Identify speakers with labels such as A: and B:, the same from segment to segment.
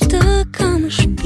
A: это камушки.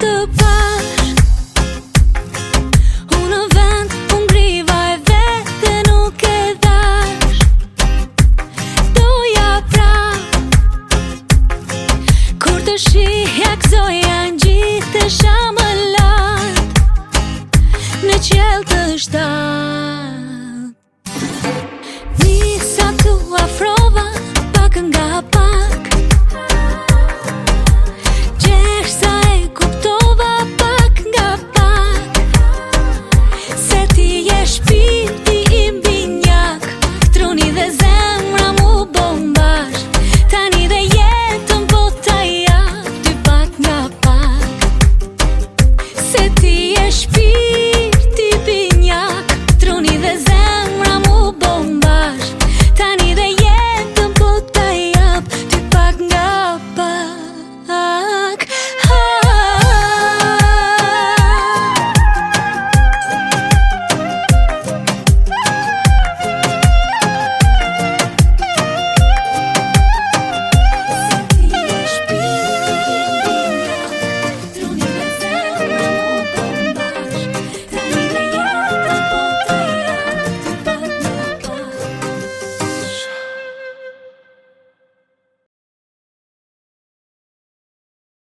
A: të pash, Unë vend, unë griva e vete nuk e dash Doja pra Kur të shi, jak zoja në gjithë të shamë lartë Në qelë të shtarë Fresh